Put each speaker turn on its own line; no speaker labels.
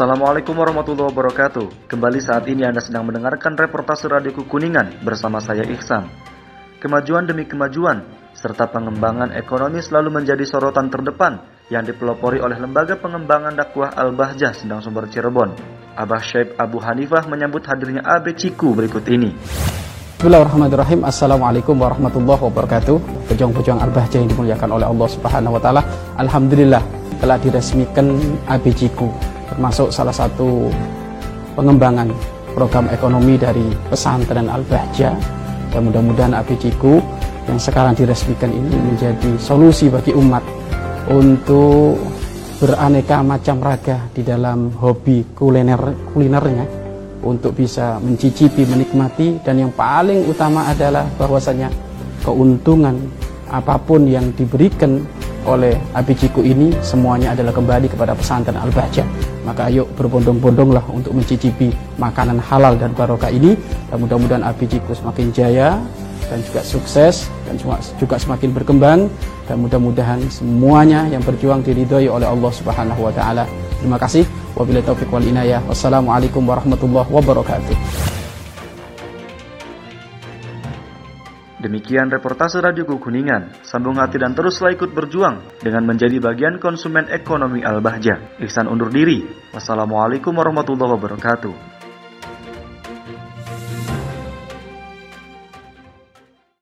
Assalamualaikum warahmatullahi wabarakatuh. Kembali saat ini Anda sedang mendengarkan reportase Radio Kuningan bersama saya Ihsan. Kemajuan demi kemajuan serta pengembangan ekonomi selalu menjadi sorotan terdepan yang dipelopori oleh Lembaga Pengembangan Dakwah Al-Bahjah Sedang Sumber Cirebon. Abah Syekh Abu Hanifah menyambut hadirnya AB Ciku berikut ini.
Bismillahirrahmanirrahim Assalamualaikum warahmatullahi wabarakatuh Pejuang-pejuang Al-Bahjah yang dimuliakan oleh Allah subhanahu wa ta'ala Alhamdulillah telah diresmikan ABCku Termasuk salah satu pengembangan program ekonomi dari pesantren Al-Bahjah Dan mudah-mudahan ABCku yang sekarang diresmikan ini menjadi solusi bagi umat Untuk beraneka macam raga di dalam hobi kuliner kulinernya untuk bisa mencicipi, menikmati dan yang paling utama adalah bahwasanya keuntungan apa pun yang diberikan oleh Abijiku ini semuanya adalah kembali kepada pesantren Al-Bahjah. Maka ayo berbondong-bondonglah untuk mencicipi makanan halal dan barokah ini dan mudah-mudahan Abijiku semakin jaya dan juga sukses dan juga semakin berkembang dan mudah-mudahan semuanya yang berjuang diridhoi oleh Allah Subhanahu wa taala. Terima kasih. Wabillahi taufiq wal inayah. Wassalamualaikum warahmatullahi wabarakatuh.
Demikian reportase Radio Kuningan. Sambung hati dan teruslah ikut berjuang dengan menjadi bagian konsumen ekonomi Al-Bahjah. Ihsan undur diri. Wassalamualaikum warahmatullahi wabarakatuh.